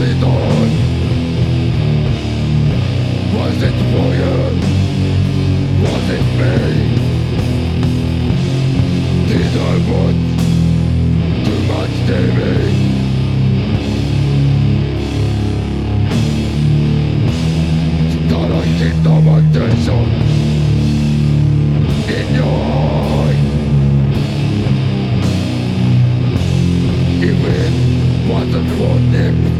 solidarność Was it twoje? Was it mej? Did I want too much damage? In your eye Even wasn't for them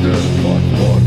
Just one fuck